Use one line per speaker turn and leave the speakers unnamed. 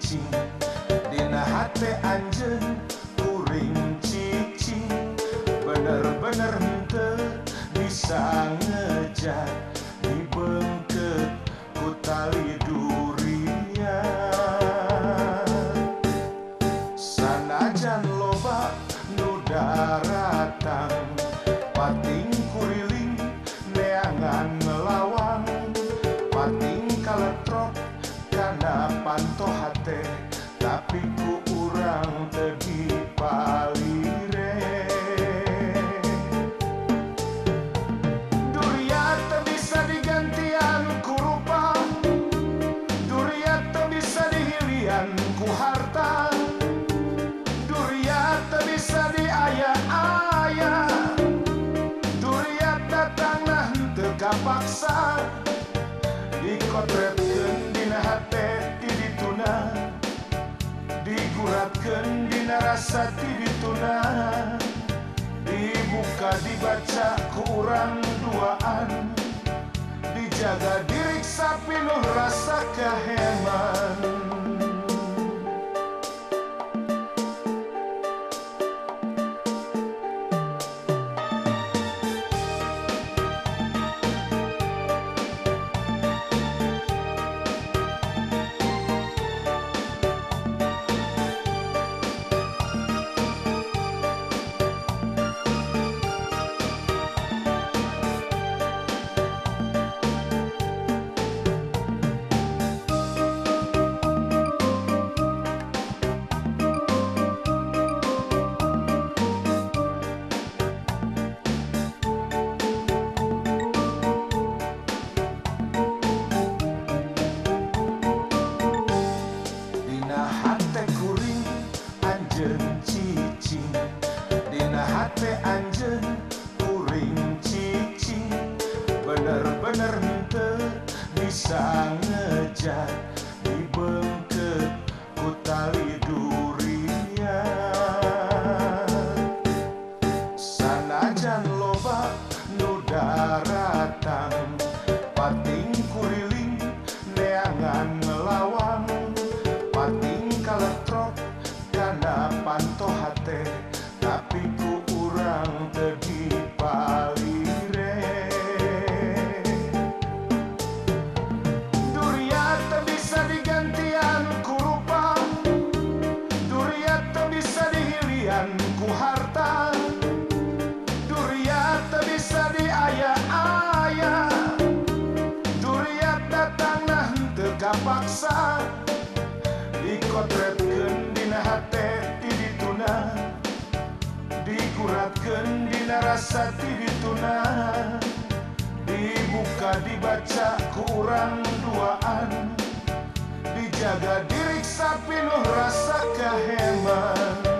cicing Dina hati anjing kuring cicing. Bener-bener hente bisa ngejar dibengket ku tali durian sanajan loba nu daratang pating kuriling neangan Dikotretkeun dina hate ti dituna Diguratkeun dina rasa ti dituna Dibuka dibaca kurang duaan. Dijaga diriksa pinuh rasa keheman nu daratang pating kuriling neangan ngelawang pating kalah kapaksa dikotretkeun dina hate ti dituna diguratkeun dina rasa ti dituna dibuka dibaca ku urang duaan dijaga diriksa pinuh rasa kaheman